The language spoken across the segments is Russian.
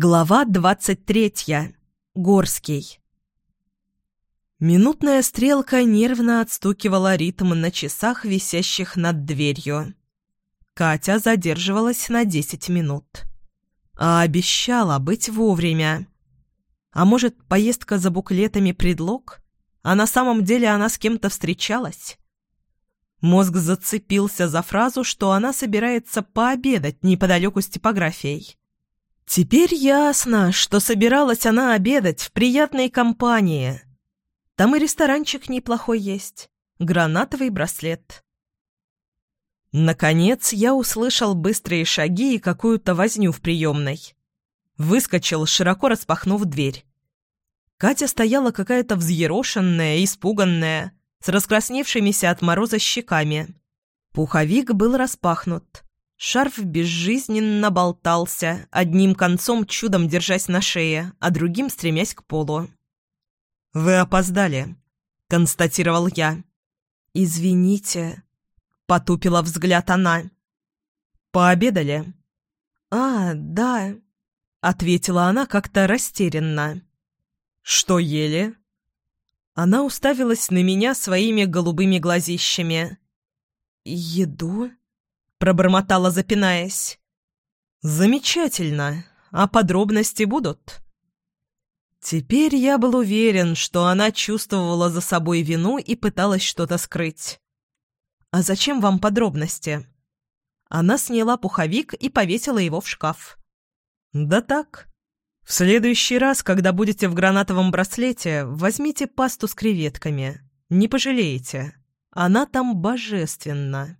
Глава двадцать третья. Горский. Минутная стрелка нервно отстукивала ритм на часах, висящих над дверью. Катя задерживалась на десять минут. А обещала быть вовремя. А может, поездка за буклетами предлог? А на самом деле она с кем-то встречалась? Мозг зацепился за фразу, что она собирается пообедать неподалеку с типографией. Теперь ясно, что собиралась она обедать в приятной компании. Там и ресторанчик неплохой есть. Гранатовый браслет. Наконец я услышал быстрые шаги и какую-то возню в приемной. Выскочил, широко распахнув дверь. Катя стояла какая-то взъерошенная, испуганная, с раскрасневшимися от мороза щеками. Пуховик был распахнут. Шарф безжизненно болтался, одним концом чудом держась на шее, а другим стремясь к полу. «Вы опоздали», — констатировал я. «Извините», — потупила взгляд она. «Пообедали?» «А, да», — ответила она как-то растерянно. «Что ели?» Она уставилась на меня своими голубыми глазищами. «Еду?» Пробормотала, запинаясь. «Замечательно. А подробности будут?» Теперь я был уверен, что она чувствовала за собой вину и пыталась что-то скрыть. «А зачем вам подробности?» Она сняла пуховик и повесила его в шкаф. «Да так. В следующий раз, когда будете в гранатовом браслете, возьмите пасту с креветками. Не пожалеете. Она там божественна».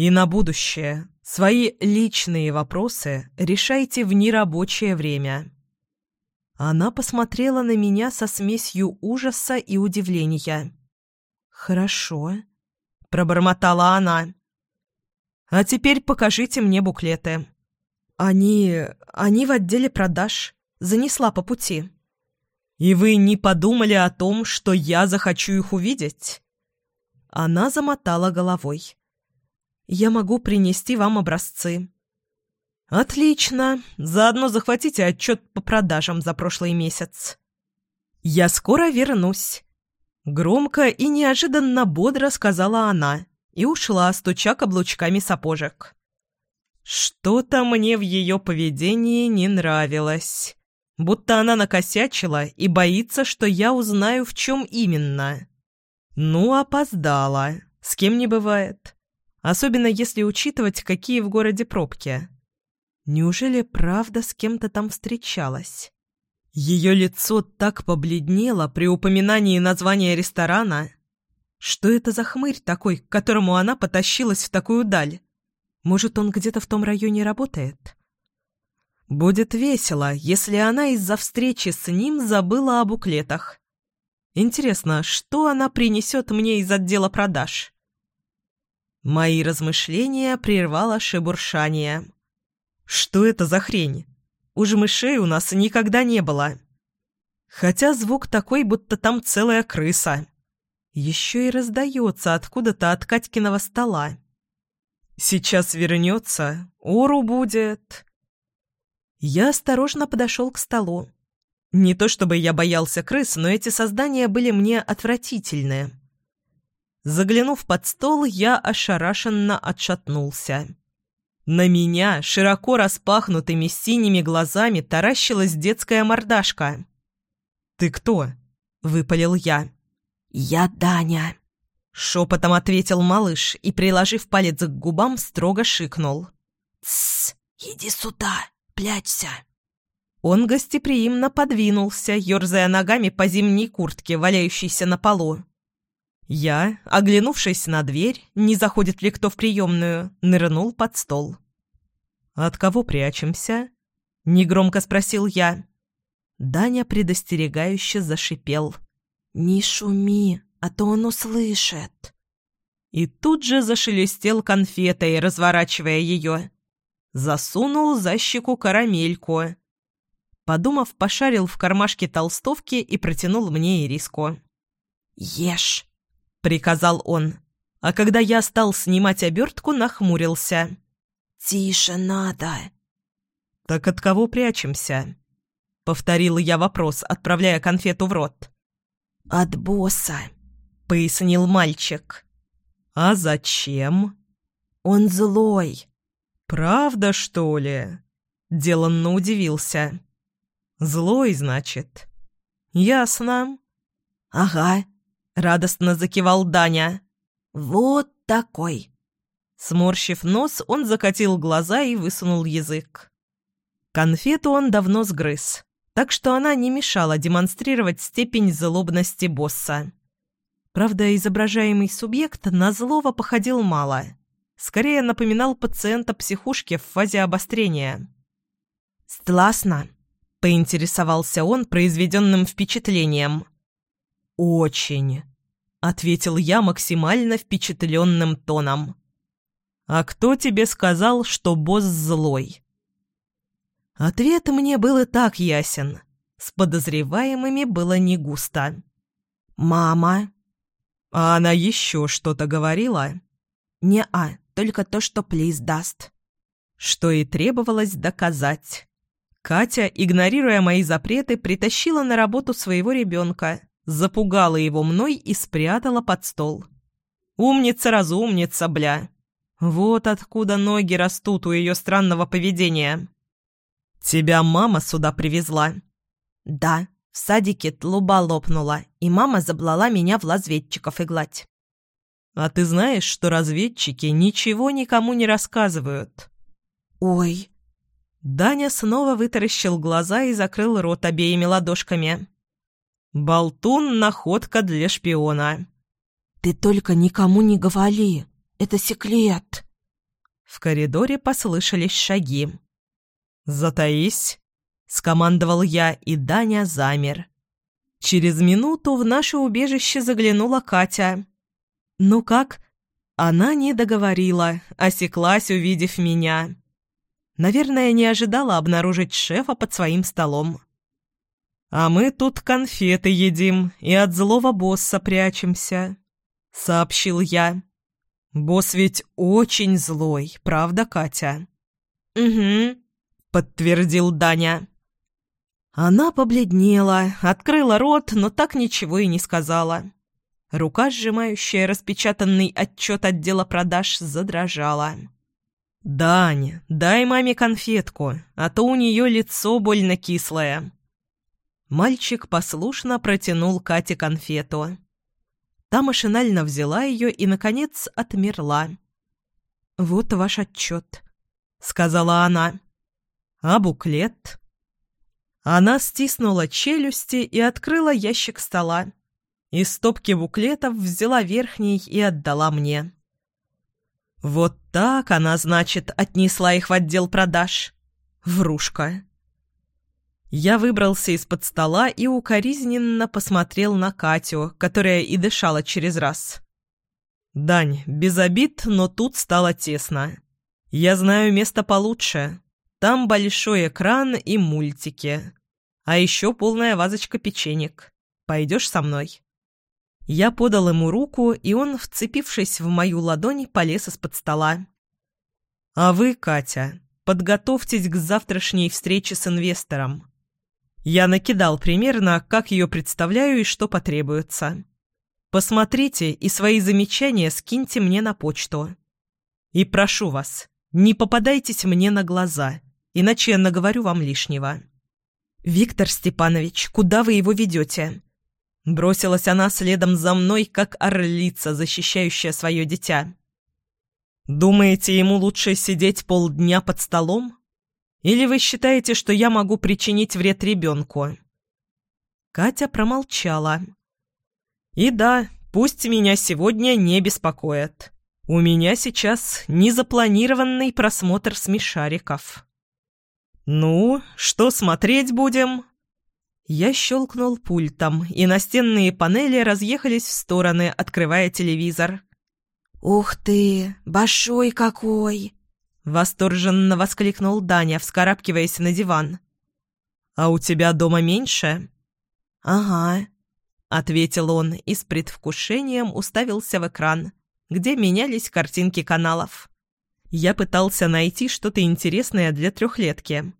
И на будущее свои личные вопросы решайте в нерабочее время. Она посмотрела на меня со смесью ужаса и удивления. «Хорошо», — пробормотала она. «А теперь покажите мне буклеты». «Они... они в отделе продаж. Занесла по пути». «И вы не подумали о том, что я захочу их увидеть?» Она замотала головой. Я могу принести вам образцы». «Отлично. Заодно захватите отчет по продажам за прошлый месяц». «Я скоро вернусь», — громко и неожиданно бодро сказала она и ушла, стуча каблучками сапожек. Что-то мне в ее поведении не нравилось. Будто она накосячила и боится, что я узнаю, в чем именно. Ну, опоздала. С кем не бывает. Особенно если учитывать, какие в городе пробки. Неужели правда с кем-то там встречалась? Ее лицо так побледнело при упоминании названия ресторана. Что это за хмырь такой, к которому она потащилась в такую даль? Может, он где-то в том районе работает? Будет весело, если она из-за встречи с ним забыла о буклетах. Интересно, что она принесет мне из отдела продаж? Мои размышления прервало шебуршание. «Что это за хрень? Уж мышей у нас никогда не было. Хотя звук такой, будто там целая крыса. Еще и раздается откуда-то от Катькиного стола. Сейчас вернется, ору будет». Я осторожно подошел к столу. Не то чтобы я боялся крыс, но эти создания были мне отвратительны. Заглянув под стол, я ошарашенно отшатнулся. На меня широко распахнутыми синими глазами таращилась детская мордашка. «Ты кто?» — выпалил я. «Я Даня», — шепотом ответил малыш и, приложив палец к губам, строго шикнул. «Тссс, иди сюда, плячься». Он гостеприимно подвинулся, ерзая ногами по зимней куртке, валяющейся на полу. Я, оглянувшись на дверь, не заходит ли кто в приемную, нырнул под стол. «От кого прячемся?» — негромко спросил я. Даня предостерегающе зашипел. «Не шуми, а то он услышит». И тут же зашелестел конфетой, разворачивая ее. Засунул за щеку карамельку. Подумав, пошарил в кармашке толстовки и протянул мне ириску. «Ешь!» — приказал он. А когда я стал снимать обертку, нахмурился. «Тише надо!» «Так от кого прячемся?» — повторил я вопрос, отправляя конфету в рот. «От босса», — пояснил мальчик. «А зачем?» «Он злой». «Правда, что ли?» — деланно удивился. «Злой, значит?» «Ясно». «Ага», — радостно закивал Даня. «Вот такой». Сморщив нос, он закатил глаза и высунул язык. Конфету он давно сгрыз, так что она не мешала демонстрировать степень злобности босса. Правда, изображаемый субъект на злого походил мало. Скорее напоминал пациента психушки в фазе обострения. «Стласно», — поинтересовался он произведенным впечатлением. «Очень», — ответил я максимально впечатленным тоном. «А кто тебе сказал, что босс злой?» Ответ мне был и так ясен. С подозреваемыми было не густо. «Мама». «А она еще что-то говорила?» «Не-а, только то, что плиз даст». Что и требовалось доказать. Катя, игнорируя мои запреты, притащила на работу своего ребенка, запугала его мной и спрятала под стол. «Умница-разумница, бля!» Вот откуда ноги растут у ее странного поведения. «Тебя мама сюда привезла?» «Да, в садике тлуба лопнула, и мама заблала меня в лазведчиков иглать». «А ты знаешь, что разведчики ничего никому не рассказывают?» «Ой!» Даня снова вытаращил глаза и закрыл рот обеими ладошками. «Болтун — находка для шпиона». «Ты только никому не говори!» Это секрет!» В коридоре послышались шаги. «Затаись!» — скомандовал я, и Даня замер. Через минуту в наше убежище заглянула Катя. «Ну как?» Она не договорила, осеклась, увидев меня. Наверное, не ожидала обнаружить шефа под своим столом. «А мы тут конфеты едим и от злого босса прячемся», — сообщил я. «Босс ведь очень злой, правда, Катя?» «Угу», — подтвердил Даня. Она побледнела, открыла рот, но так ничего и не сказала. Рука, сжимающая распечатанный отчет отдела продаж, задрожала. «Дань, дай маме конфетку, а то у нее лицо больно кислое». Мальчик послушно протянул Кате конфету. Та машинально взяла ее и, наконец, отмерла. «Вот ваш отчет», — сказала она. «А буклет?» Она стиснула челюсти и открыла ящик стола. Из стопки буклетов взяла верхний и отдала мне. Вот так она, значит, отнесла их в отдел продаж. Врушка. Я выбрался из-под стола и укоризненно посмотрел на Катю, которая и дышала через раз. «Дань, без обид, но тут стало тесно. Я знаю место получше. Там большой экран и мультики. А еще полная вазочка печенек. Пойдешь со мной?» Я подал ему руку, и он, вцепившись в мою ладонь, полез из-под стола. «А вы, Катя, подготовьтесь к завтрашней встрече с инвестором. Я накидал примерно, как ее представляю и что потребуется. Посмотрите и свои замечания скиньте мне на почту. И прошу вас, не попадайтесь мне на глаза, иначе я наговорю вам лишнего. «Виктор Степанович, куда вы его ведете?» Бросилась она следом за мной, как орлица, защищающая свое дитя. «Думаете, ему лучше сидеть полдня под столом?» Или вы считаете, что я могу причинить вред ребенку?» Катя промолчала. «И да, пусть меня сегодня не беспокоит. У меня сейчас незапланированный просмотр смешариков». «Ну, что смотреть будем?» Я щелкнул пультом, и настенные панели разъехались в стороны, открывая телевизор. «Ух ты, большой какой!» Восторженно воскликнул Даня, вскарабкиваясь на диван. «А у тебя дома меньше?» «Ага», — ответил он и с предвкушением уставился в экран, где менялись картинки каналов. Я пытался найти что-то интересное для трехлетки.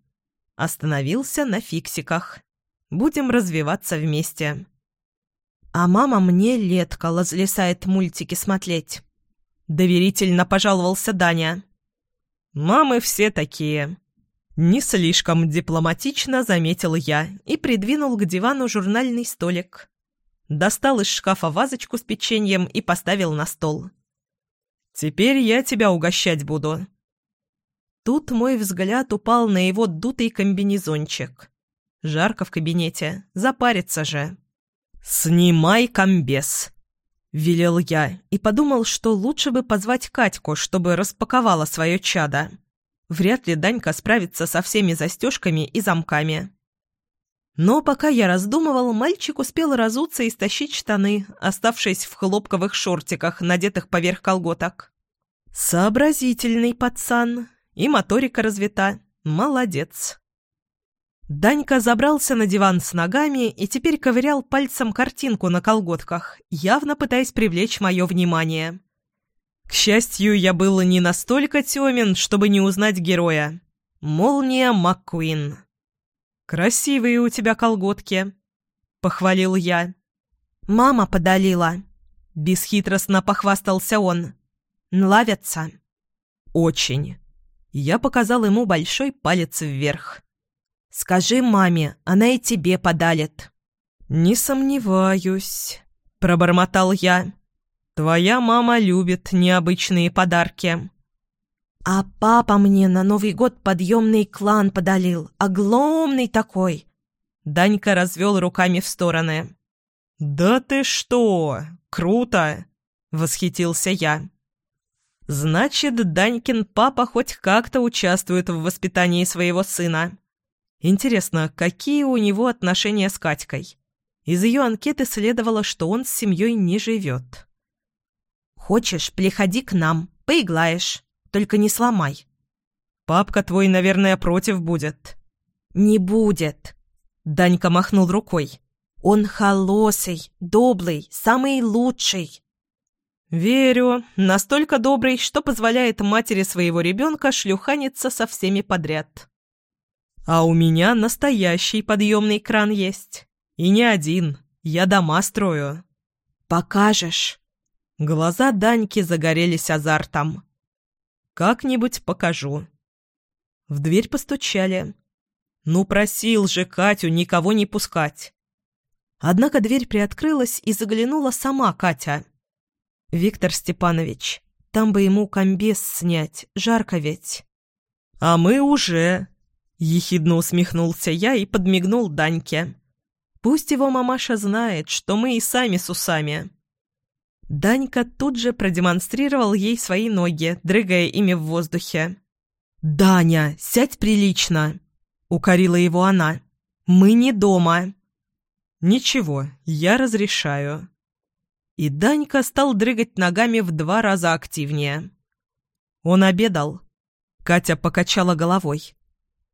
Остановился на фиксиках. Будем развиваться вместе. А мама мне летко лазлесает мультики смотреть. Доверительно пожаловался Даня. «Мамы все такие». Не слишком дипломатично заметил я и придвинул к дивану журнальный столик. Достал из шкафа вазочку с печеньем и поставил на стол. «Теперь я тебя угощать буду». Тут мой взгляд упал на его дутый комбинезончик. Жарко в кабинете, запарится же. «Снимай комбез», — велел я и подумал, что лучше бы позвать Катьку, чтобы распаковала свое чадо. Вряд ли Данька справится со всеми застежками и замками. Но пока я раздумывал, мальчик успел разуться и стащить штаны, оставшись в хлопковых шортиках, надетых поверх колготок. Сообразительный пацан. И моторика развита. Молодец. Данька забрался на диван с ногами и теперь ковырял пальцем картинку на колготках, явно пытаясь привлечь мое внимание. К счастью, я был не настолько темен, чтобы не узнать героя. Молния МакКуин. «Красивые у тебя колготки», — похвалил я. «Мама подалила», — бесхитростно похвастался он. «Нравятся?» «Очень». Я показал ему большой палец вверх. Скажи маме, она и тебе подалит». «Не сомневаюсь», — пробормотал я. «Твоя мама любит необычные подарки». «А папа мне на Новый год подъемный клан подалил, огромный такой». Данька развел руками в стороны. «Да ты что! Круто!» — восхитился я. «Значит, Данькин папа хоть как-то участвует в воспитании своего сына. Интересно, какие у него отношения с Катькой? Из ее анкеты следовало, что он с семьей не живет. «Хочешь, приходи к нам, поиглаешь, только не сломай». «Папка твой, наверное, против будет». «Не будет», — Данька махнул рукой. «Он холосый, добрый, самый лучший». «Верю, настолько добрый, что позволяет матери своего ребенка шлюханиться со всеми подряд». А у меня настоящий подъемный кран есть. И не один. Я дома строю. Покажешь? Глаза Даньки загорелись азартом. Как-нибудь покажу. В дверь постучали. Ну, просил же Катю никого не пускать. Однако дверь приоткрылась и заглянула сама Катя. «Виктор Степанович, там бы ему комбез снять, жарко ведь». «А мы уже», Ехидно усмехнулся я и подмигнул Даньке. Пусть его мамаша знает, что мы и сами с усами. Данька тут же продемонстрировал ей свои ноги, дрыгая ими в воздухе. «Даня, сядь прилично!» — укорила его она. «Мы не дома!» «Ничего, я разрешаю». И Данька стал дрыгать ногами в два раза активнее. Он обедал. Катя покачала головой.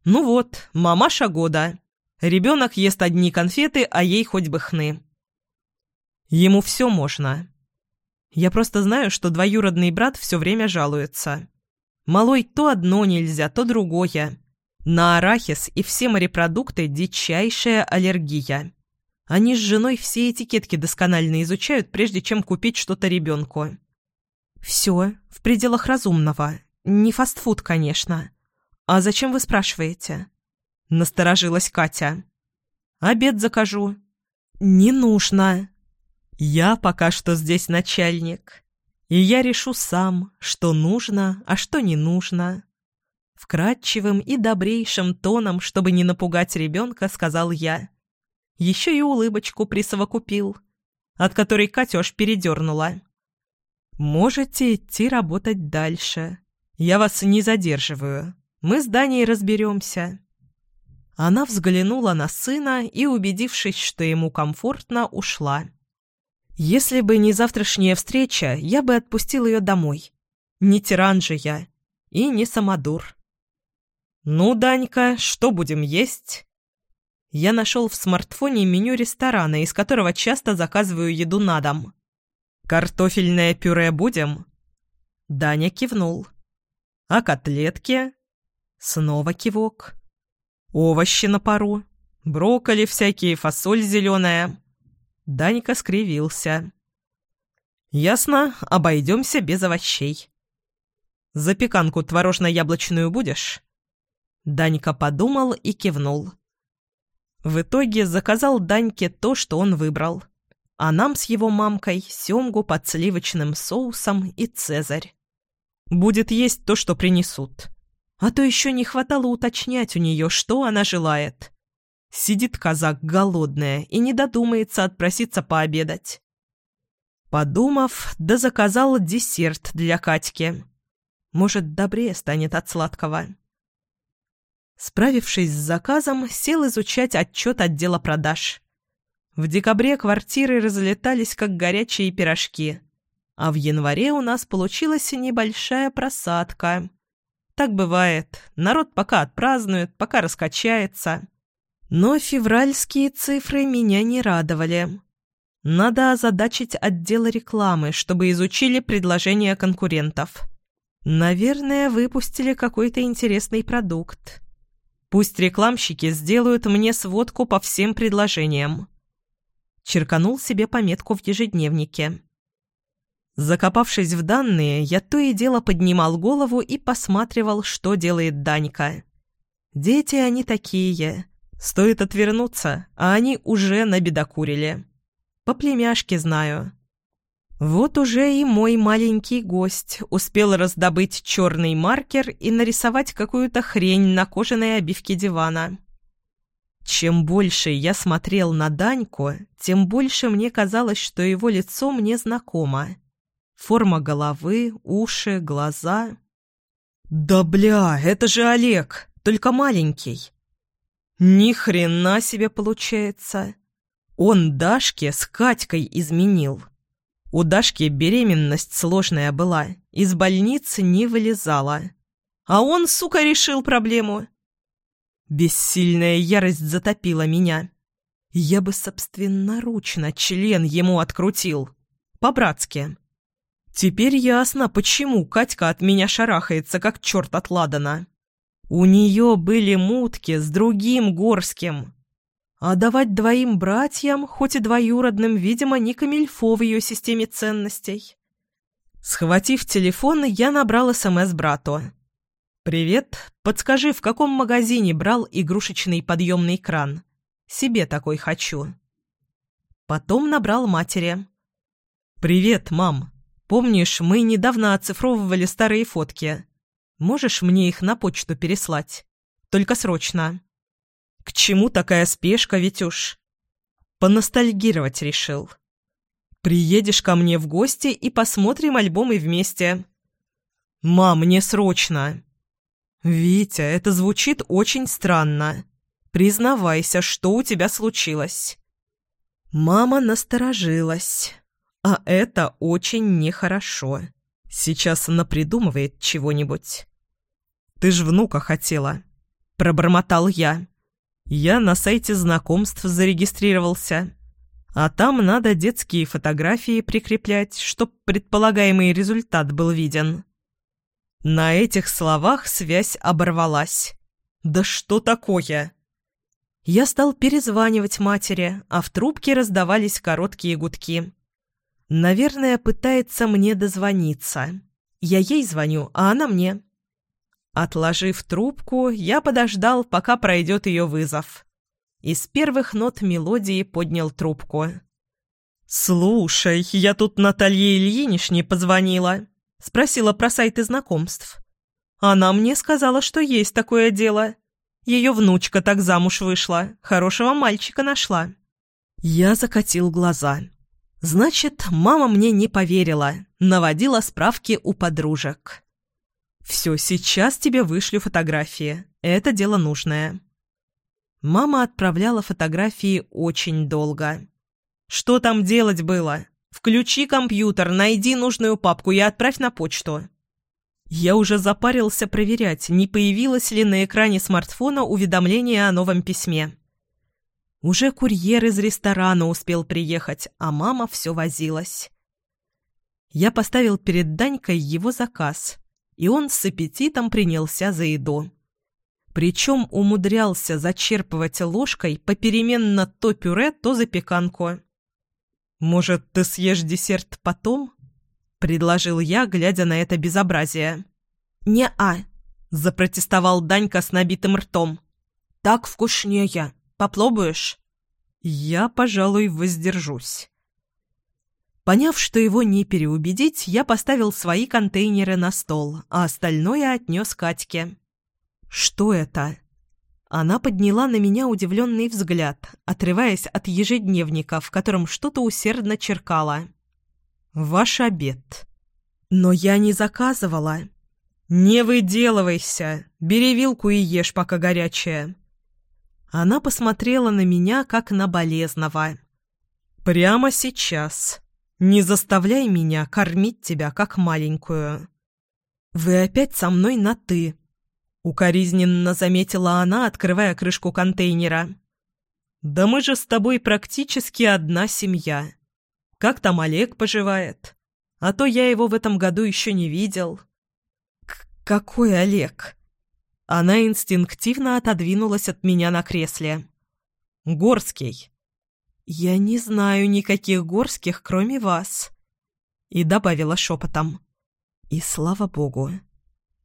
Ну вот, мамаша года. Ребенок ест одни конфеты, а ей хоть бы хны. Ему все можно. Я просто знаю, что двоюродный брат все время жалуется. Малой то одно нельзя, то другое. На арахис и все морепродукты дичайшая аллергия. Они с женой все этикетки досконально изучают, прежде чем купить что-то ребенку. Все в пределах разумного. Не фастфуд, конечно. «А зачем вы спрашиваете?» Насторожилась Катя. «Обед закажу». «Не нужно». «Я пока что здесь начальник, и я решу сам, что нужно, а что не нужно». Вкрадчивым и добрейшим тоном, чтобы не напугать ребенка, сказал я. Еще и улыбочку присовокупил, от которой Катя аж передернула. «Можете идти работать дальше. Я вас не задерживаю. Мы с Даней разберемся». Она взглянула на сына и, убедившись, что ему комфортно, ушла. «Если бы не завтрашняя встреча, я бы отпустил ее домой. Не тиран же я. И не самодур». «Ну, Данька, что будем есть?» Я нашел в смартфоне меню ресторана, из которого часто заказываю еду на дом. «Картофельное пюре будем?» Даня кивнул. «А котлетки?» Снова кивок. Овощи на пару, брокколи всякие, фасоль зеленая. Данька скривился. «Ясно, обойдемся без овощей. Запеканку творожно-яблочную будешь?» Данька подумал и кивнул. В итоге заказал Даньке то, что он выбрал. А нам с его мамкой семгу под сливочным соусом и цезарь. Будет есть то, что принесут. А то еще не хватало уточнять у нее, что она желает. Сидит казак голодная и не додумается отпроситься пообедать. Подумав, да заказал десерт для Катьки. Может, добрее станет от сладкого. Справившись с заказом, сел изучать отчет отдела продаж. В декабре квартиры разлетались, как горячие пирожки. А в январе у нас получилась небольшая просадка. Так бывает. Народ пока отпразднует, пока раскачается. Но февральские цифры меня не радовали. Надо озадачить отдел рекламы, чтобы изучили предложения конкурентов. Наверное, выпустили какой-то интересный продукт. Пусть рекламщики сделают мне сводку по всем предложениям. Черканул себе пометку в ежедневнике. Закопавшись в данные, я то и дело поднимал голову и посматривал, что делает Данька. Дети они такие. Стоит отвернуться, а они уже набедокурили. По племяшке знаю. Вот уже и мой маленький гость успел раздобыть черный маркер и нарисовать какую-то хрень на кожаной обивке дивана. Чем больше я смотрел на Даньку, тем больше мне казалось, что его лицо мне знакомо. Форма головы, уши, глаза. «Да бля, это же Олег, только маленький!» «Ни хрена себе получается!» Он Дашке с Катькой изменил. У Дашки беременность сложная была, из больницы не вылезала. А он, сука, решил проблему. Бессильная ярость затопила меня. Я бы собственноручно член ему открутил. По-братски. Теперь ясно, почему Катька от меня шарахается, как черт от Ладана. У нее были мутки с другим Горским. А давать двоим братьям, хоть и двоюродным, видимо, не камильфо в ее системе ценностей. Схватив телефон, я набрал СМС брату. «Привет. Подскажи, в каком магазине брал игрушечный подъемный кран? Себе такой хочу». Потом набрал матери. «Привет, мам. Помнишь, мы недавно оцифровывали старые фотки? Можешь мне их на почту переслать? Только срочно». К чему такая спешка, Витюш? Поностальгировать решил. Приедешь ко мне в гости и посмотрим альбомы вместе. Мам, мне срочно. Витя, это звучит очень странно. Признавайся, что у тебя случилось. Мама насторожилась. А это очень нехорошо. Сейчас она придумывает чего-нибудь. Ты ж внука хотела. Пробормотал я. Я на сайте знакомств зарегистрировался. А там надо детские фотографии прикреплять, чтоб предполагаемый результат был виден. На этих словах связь оборвалась. «Да что такое?» Я стал перезванивать матери, а в трубке раздавались короткие гудки. Наверное, пытается мне дозвониться. Я ей звоню, а она мне. Отложив трубку, я подождал, пока пройдет ее вызов. Из первых нот мелодии поднял трубку. «Слушай, я тут Наталье Ильинишне позвонила. Спросила про сайты знакомств. Она мне сказала, что есть такое дело. Ее внучка так замуж вышла, хорошего мальчика нашла». Я закатил глаза. «Значит, мама мне не поверила, наводила справки у подружек». «Все, сейчас тебе вышлю фотографии. Это дело нужное». Мама отправляла фотографии очень долго. «Что там делать было? Включи компьютер, найди нужную папку и отправь на почту». Я уже запарился проверять, не появилось ли на экране смартфона уведомление о новом письме. Уже курьер из ресторана успел приехать, а мама все возилась. Я поставил перед Данькой его заказ – и он с аппетитом принялся за еду. Причем умудрялся зачерпывать ложкой попеременно то пюре, то запеканку. «Может, ты съешь десерт потом?» — предложил я, глядя на это безобразие. «Не-а», — запротестовал Данька с набитым ртом. «Так вкуснее. Попробуешь?» «Я, пожалуй, воздержусь». Поняв, что его не переубедить, я поставил свои контейнеры на стол, а остальное отнес Катьке. «Что это?» Она подняла на меня удивленный взгляд, отрываясь от ежедневника, в котором что-то усердно черкала. «Ваш обед». «Но я не заказывала». «Не выделывайся! Бери вилку и ешь, пока горячая». Она посмотрела на меня, как на болезного. «Прямо сейчас. Не заставляй меня кормить тебя, как маленькую». «Вы опять со мной на «ты», Укоризненно заметила она, открывая крышку контейнера. «Да мы же с тобой практически одна семья. Как там Олег поживает? А то я его в этом году еще не видел». К «Какой Олег?» Она инстинктивно отодвинулась от меня на кресле. «Горский». «Я не знаю никаких горских, кроме вас». И добавила шепотом. «И слава богу».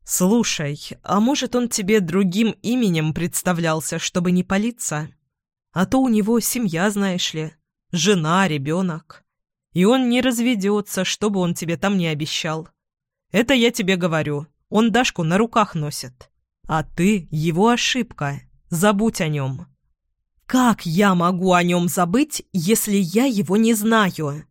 «Слушай, а может, он тебе другим именем представлялся, чтобы не палиться? А то у него семья, знаешь ли, жена, ребенок. И он не разведется, чтобы он тебе там не обещал. Это я тебе говорю, он Дашку на руках носит. А ты — его ошибка, забудь о нем». «Как я могу о нем забыть, если я его не знаю?»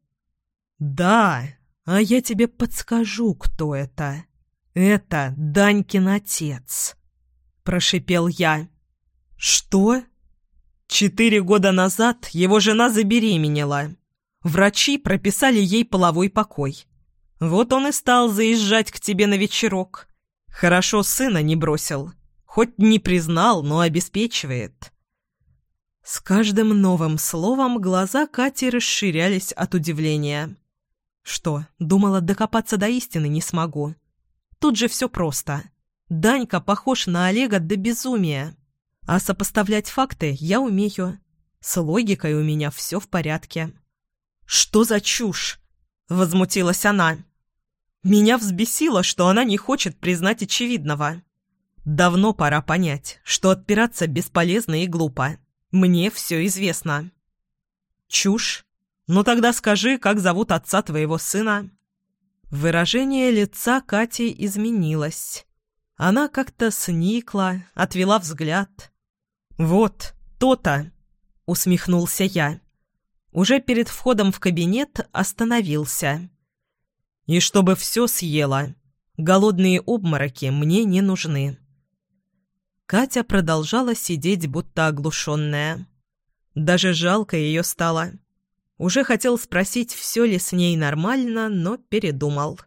«Да, а я тебе подскажу, кто это». «Это Данькин отец», — прошипел я. «Что?» Четыре года назад его жена забеременела. Врачи прописали ей половой покой. Вот он и стал заезжать к тебе на вечерок. Хорошо сына не бросил. Хоть не признал, но обеспечивает. С каждым новым словом глаза Кати расширялись от удивления. Что, думала, докопаться до истины не смогу? Тут же все просто. Данька похож на Олега до безумия. А сопоставлять факты я умею. С логикой у меня все в порядке. «Что за чушь?» — возмутилась она. Меня взбесило, что она не хочет признать очевидного. Давно пора понять, что отпираться бесполезно и глупо. Мне все известно. Чушь? Ну тогда скажи, как зовут отца твоего сына? Выражение лица Кати изменилось. Она как-то сникла, отвела взгляд. «Вот, то-то!» — усмехнулся я. Уже перед входом в кабинет остановился. «И чтобы все съела. Голодные обмороки мне не нужны». Катя продолжала сидеть, будто оглушенная. Даже жалко ее стало. Уже хотел спросить, все ли с ней нормально, но передумал.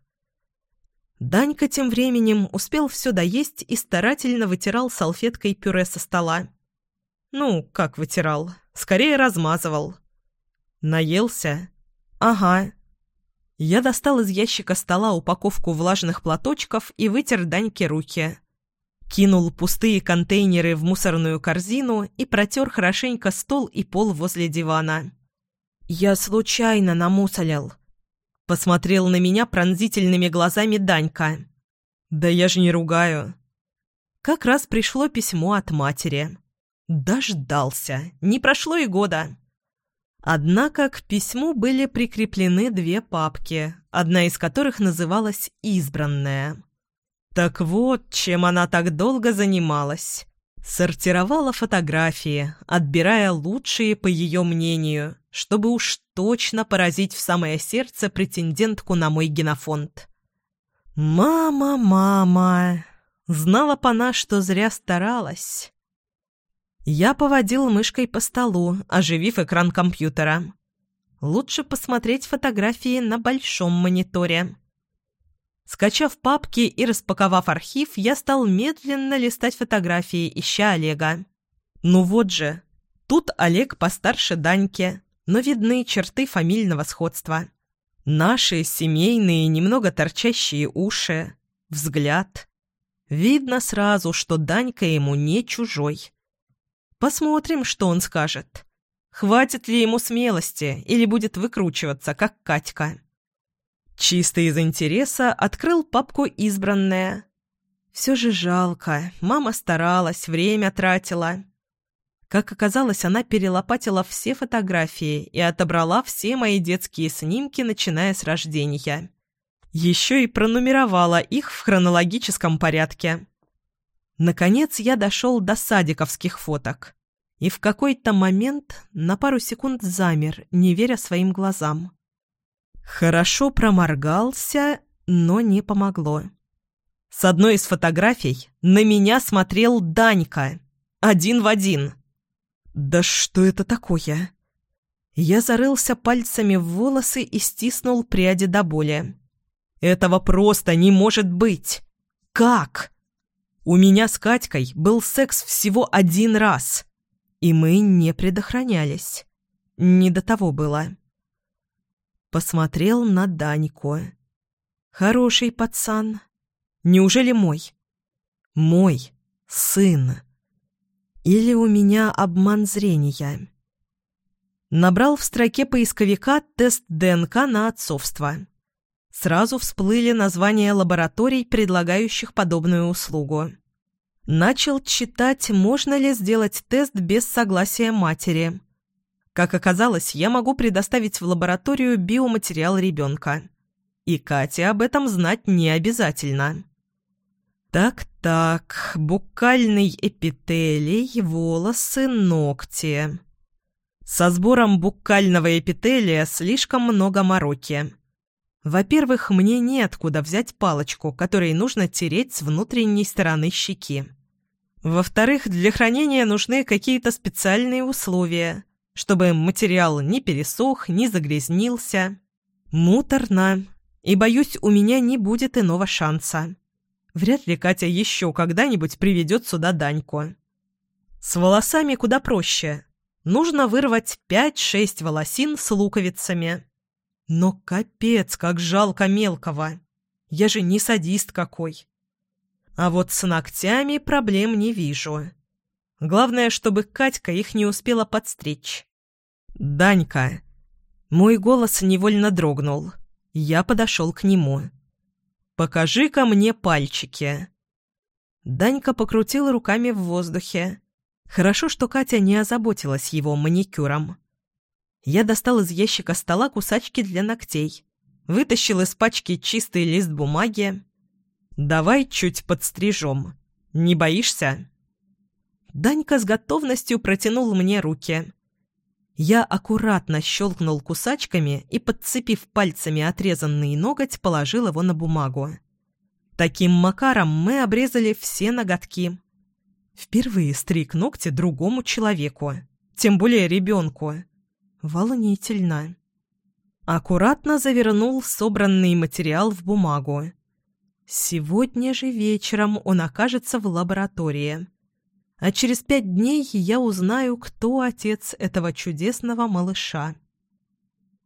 Данька тем временем успел все доесть и старательно вытирал салфеткой пюре со стола. Ну, как вытирал? Скорее размазывал. Наелся? Ага. Я достал из ящика стола упаковку влажных платочков и вытер Даньке руки. Кинул пустые контейнеры в мусорную корзину и протер хорошенько стол и пол возле дивана. «Я случайно намусолил», — посмотрел на меня пронзительными глазами Данька. «Да я же не ругаю». Как раз пришло письмо от матери. Дождался. Не прошло и года. Однако к письму были прикреплены две папки, одна из которых называлась «Избранная». Так вот, чем она так долго занималась. Сортировала фотографии, отбирая лучшие по ее мнению, чтобы уж точно поразить в самое сердце претендентку на мой генофонд. «Мама, мама!» Знала б она, что зря старалась. Я поводил мышкой по столу, оживив экран компьютера. Лучше посмотреть фотографии на большом мониторе. Скачав папки и распаковав архив, я стал медленно листать фотографии, ища Олега. Ну вот же, тут Олег постарше Даньки, но видны черты фамильного сходства. Наши семейные, немного торчащие уши, взгляд. Видно сразу, что Данька ему не чужой. Посмотрим, что он скажет. Хватит ли ему смелости или будет выкручиваться, как Катька. Чисто из интереса открыл папку «Избранная». Все же жалко, мама старалась, время тратила. Как оказалось, она перелопатила все фотографии и отобрала все мои детские снимки, начиная с рождения. Еще и пронумеровала их в хронологическом порядке. Наконец я дошел до садиковских фоток. И в какой-то момент на пару секунд замер, не веря своим глазам. Хорошо проморгался, но не помогло. С одной из фотографий на меня смотрел Данька. Один в один. «Да что это такое?» Я зарылся пальцами в волосы и стиснул пряди до боли. «Этого просто не может быть! Как?» У меня с Катькой был секс всего один раз, и мы не предохранялись. Не до того было. Посмотрел на Даньку. Хороший пацан. Неужели мой? Мой сын. Или у меня обман зрения? Набрал в строке поисковика тест ДНК на отцовство. Сразу всплыли названия лабораторий, предлагающих подобную услугу. Начал читать, можно ли сделать тест без согласия матери. Как оказалось, я могу предоставить в лабораторию биоматериал ребенка. И Кате об этом знать не обязательно. Так-так, буккальный эпителий, волосы, ногти. Со сбором буккального эпителия слишком много мороки. Во-первых, мне неоткуда взять палочку, которой нужно тереть с внутренней стороны щеки. Во-вторых, для хранения нужны какие-то специальные условия – чтобы материал не пересох, не загрязнился. Муторно. И, боюсь, у меня не будет иного шанса. Вряд ли Катя еще когда-нибудь приведет сюда Даньку. С волосами куда проще. Нужно вырвать пять-шесть волосин с луковицами. Но капец, как жалко мелкого. Я же не садист какой. А вот с ногтями проблем не вижу. Главное, чтобы Катька их не успела подстричь. «Данька!» Мой голос невольно дрогнул. Я подошел к нему. «Покажи-ка мне пальчики!» Данька покрутил руками в воздухе. Хорошо, что Катя не озаботилась его маникюром. Я достал из ящика стола кусачки для ногтей. Вытащил из пачки чистый лист бумаги. «Давай чуть подстрижем. Не боишься?» Данька с готовностью протянул мне руки. Я аккуратно щелкнул кусачками и, подцепив пальцами отрезанный ноготь, положил его на бумагу. Таким макаром мы обрезали все ноготки. Впервые стриг ногти другому человеку, тем более ребенку. Волнительно. Аккуратно завернул собранный материал в бумагу. Сегодня же вечером он окажется в лаборатории а через пять дней я узнаю, кто отец этого чудесного малыша.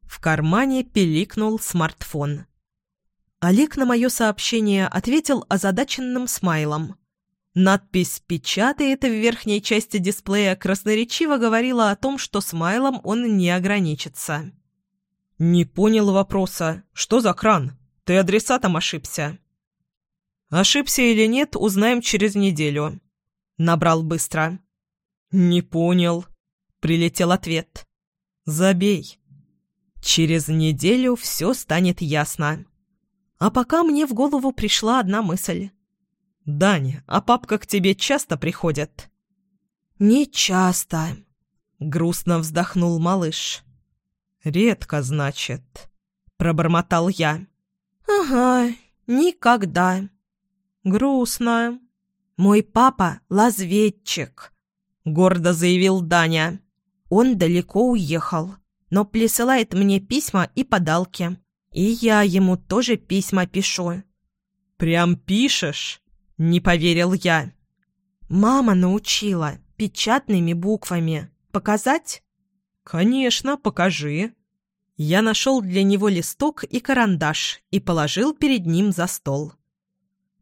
В кармане пиликнул смартфон. Олег на мое сообщение ответил озадаченным смайлом. Надпись «Печатает» в верхней части дисплея красноречиво говорила о том, что смайлом он не ограничится. «Не понял вопроса. Что за кран? Ты адресатом ошибся». «Ошибся или нет, узнаем через неделю. Набрал быстро. «Не понял», — прилетел ответ. «Забей. Через неделю все станет ясно». А пока мне в голову пришла одна мысль. «Дань, а папка к тебе часто приходит?» «Не часто», — грустно вздохнул малыш. «Редко, значит», — пробормотал я. «Ага, никогда». «Грустно», «Мой папа — лазведчик», — гордо заявил Даня. «Он далеко уехал, но присылает мне письма и подалки. И я ему тоже письма пишу». «Прям пишешь?» — не поверил я. «Мама научила печатными буквами. Показать?» «Конечно, покажи». Я нашел для него листок и карандаш и положил перед ним за стол.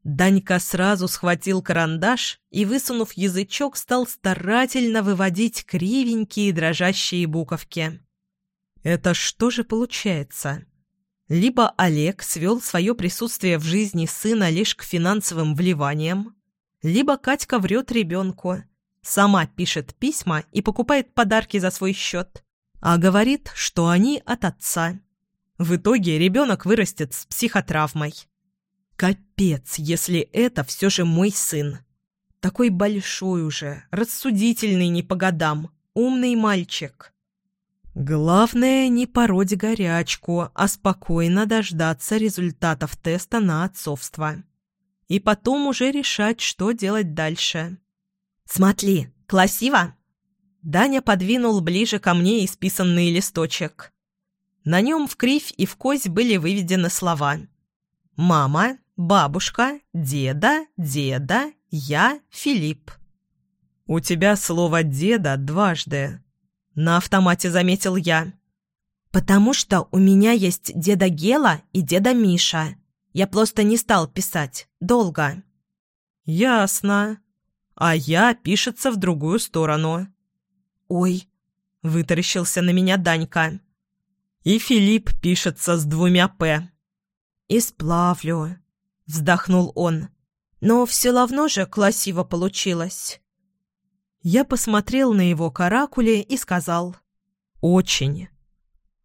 Данька сразу схватил карандаш и, высунув язычок, стал старательно выводить кривенькие дрожащие буковки. Это что же получается? Либо Олег свел свое присутствие в жизни сына лишь к финансовым вливаниям, либо Катька врет ребенку, сама пишет письма и покупает подарки за свой счет, а говорит, что они от отца. В итоге ребенок вырастет с психотравмой. Капец, если это все же мой сын. Такой большой уже, рассудительный не по годам, умный мальчик. Главное не пороть горячку, а спокойно дождаться результатов теста на отцовство. И потом уже решать, что делать дальше. «Смотри, красиво!» Даня подвинул ближе ко мне исписанный листочек. На нем в кривь и в кость были выведены слова «Мама», Бабушка, деда, деда, я, Филипп. «У тебя слово «деда» дважды», — на автомате заметил я. «Потому что у меня есть деда Гела и деда Миша. Я просто не стал писать. Долго». «Ясно. А я пишется в другую сторону». «Ой», — вытаращился на меня Данька. «И Филипп пишется с двумя «п». «Исплавлю», вздохнул он. «Но все равно же красиво получилось». Я посмотрел на его каракули и сказал «Очень».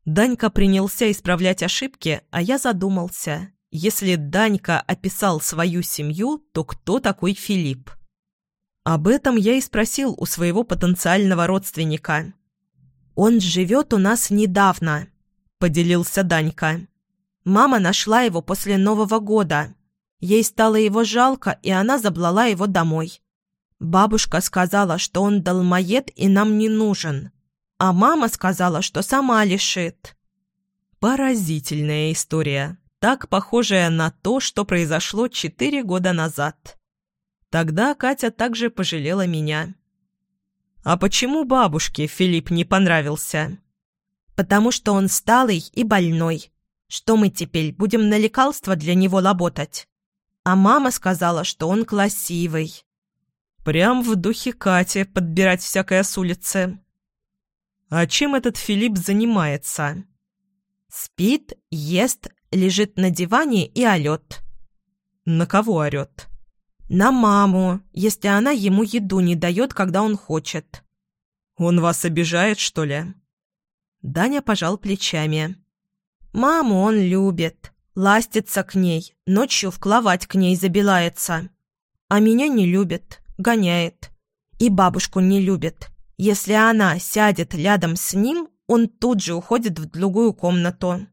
Данька принялся исправлять ошибки, а я задумался. Если Данька описал свою семью, то кто такой Филипп? Об этом я и спросил у своего потенциального родственника. «Он живет у нас недавно», — поделился Данька. «Мама нашла его после Нового года. Ей стало его жалко, и она заблала его домой. Бабушка сказала, что он долмоед и нам не нужен. А мама сказала, что сама лишит. Поразительная история, так похожая на то, что произошло четыре года назад. Тогда Катя также пожалела меня. «А почему бабушке Филипп не понравился?» «Потому что он сталый и больной. Что мы теперь, будем на лекарства для него работать?» А мама сказала, что он красивый. Прям в духе Кати подбирать всякое с улицы. А чем этот Филипп занимается? Спит, ест, лежит на диване и орет. На кого орет? На маму, если она ему еду не дает, когда он хочет. Он вас обижает, что ли? Даня пожал плечами. Маму он любит. Ластится к ней, ночью в кровать к ней забилается. А меня не любит, гоняет. И бабушку не любит. Если она сядет рядом с ним, он тут же уходит в другую комнату.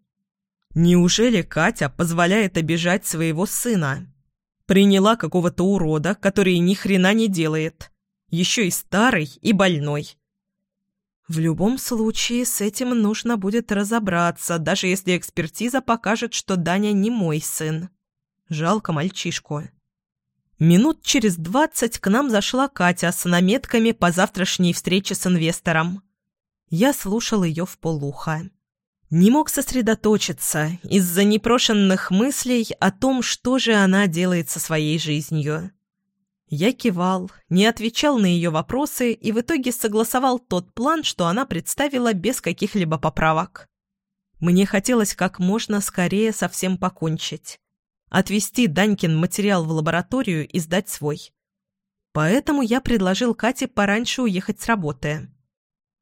Неужели Катя позволяет обижать своего сына? Приняла какого-то урода, который ни хрена не делает. Еще и старый, и больной. В любом случае, с этим нужно будет разобраться, даже если экспертиза покажет, что Даня не мой сын. Жалко мальчишку. Минут через двадцать к нам зашла Катя с наметками по завтрашней встрече с инвестором. Я слушал ее в полухо. Не мог сосредоточиться из-за непрошенных мыслей о том, что же она делает со своей жизнью. Я кивал, не отвечал на ее вопросы и в итоге согласовал тот план, что она представила без каких-либо поправок. Мне хотелось как можно скорее совсем покончить. Отвезти Данькин материал в лабораторию и сдать свой. Поэтому я предложил Кате пораньше уехать с работы.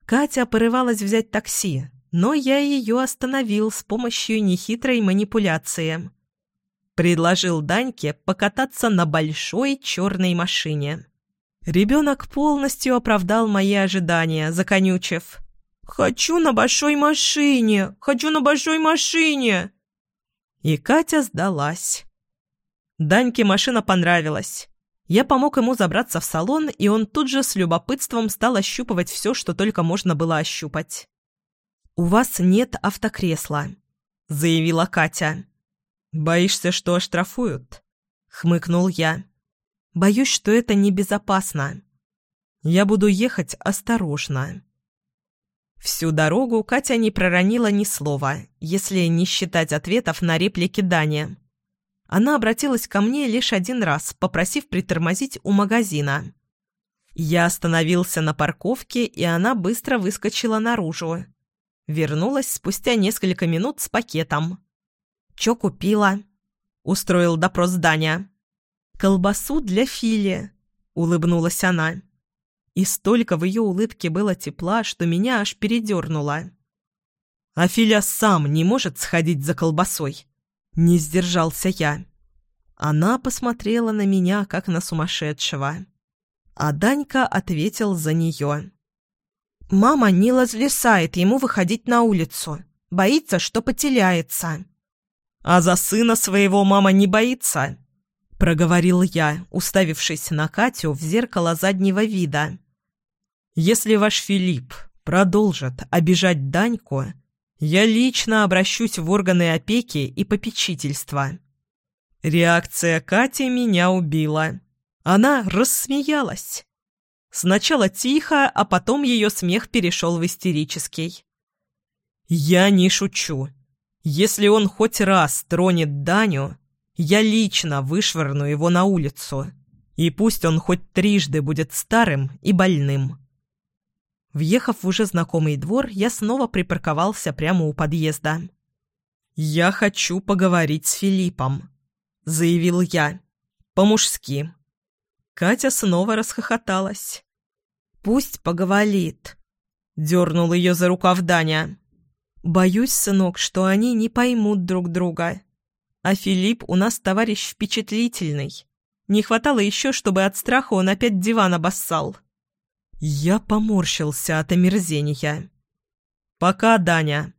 Катя порывалась взять такси, но я ее остановил с помощью нехитрой манипуляции. Предложил Даньке покататься на большой черной машине. Ребенок полностью оправдал мои ожидания, законючив. «Хочу на большой машине! Хочу на большой машине!» И Катя сдалась. Даньке машина понравилась. Я помог ему забраться в салон, и он тут же с любопытством стал ощупывать все, что только можно было ощупать. «У вас нет автокресла», — заявила Катя. «Боишься, что оштрафуют?» — хмыкнул я. «Боюсь, что это небезопасно. Я буду ехать осторожно». Всю дорогу Катя не проронила ни слова, если не считать ответов на реплики Дани. она обратилась ко мне лишь один раз, попросив притормозить у магазина. Я остановился на парковке, и она быстро выскочила наружу. Вернулась спустя несколько минут с пакетом. «Чё купила?» — устроил допрос Даня. «Колбасу для Фили», — улыбнулась она. И столько в ее улыбке было тепла, что меня аж передернуло. «А Филя сам не может сходить за колбасой?» Не сдержался я. Она посмотрела на меня, как на сумасшедшего. А Данька ответил за нее. «Мама не разрешает ему выходить на улицу. Боится, что потеряется». «А за сына своего мама не боится?» Проговорил я, уставившись на Катю в зеркало заднего вида. «Если ваш Филипп продолжит обижать Даньку, я лично обращусь в органы опеки и попечительства». Реакция Кати меня убила. Она рассмеялась. Сначала тихо, а потом ее смех перешел в истерический. «Я не шучу. Если он хоть раз тронет Даню, я лично вышвырну его на улицу. И пусть он хоть трижды будет старым и больным». Въехав в уже знакомый двор, я снова припарковался прямо у подъезда. «Я хочу поговорить с Филиппом», — заявил я. «По-мужски». Катя снова расхохоталась. «Пусть поговорит», — дернул ее за рукав Даня. «Боюсь, сынок, что они не поймут друг друга. А Филипп у нас товарищ впечатлительный. Не хватало еще, чтобы от страха он опять диван обоссал». Я поморщился от омерзения. «Пока, Даня!»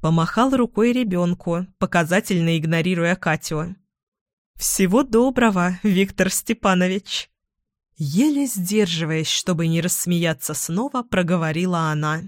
Помахал рукой ребенку, показательно игнорируя Катю. «Всего доброго, Виктор Степанович!» Еле сдерживаясь, чтобы не рассмеяться снова, проговорила она.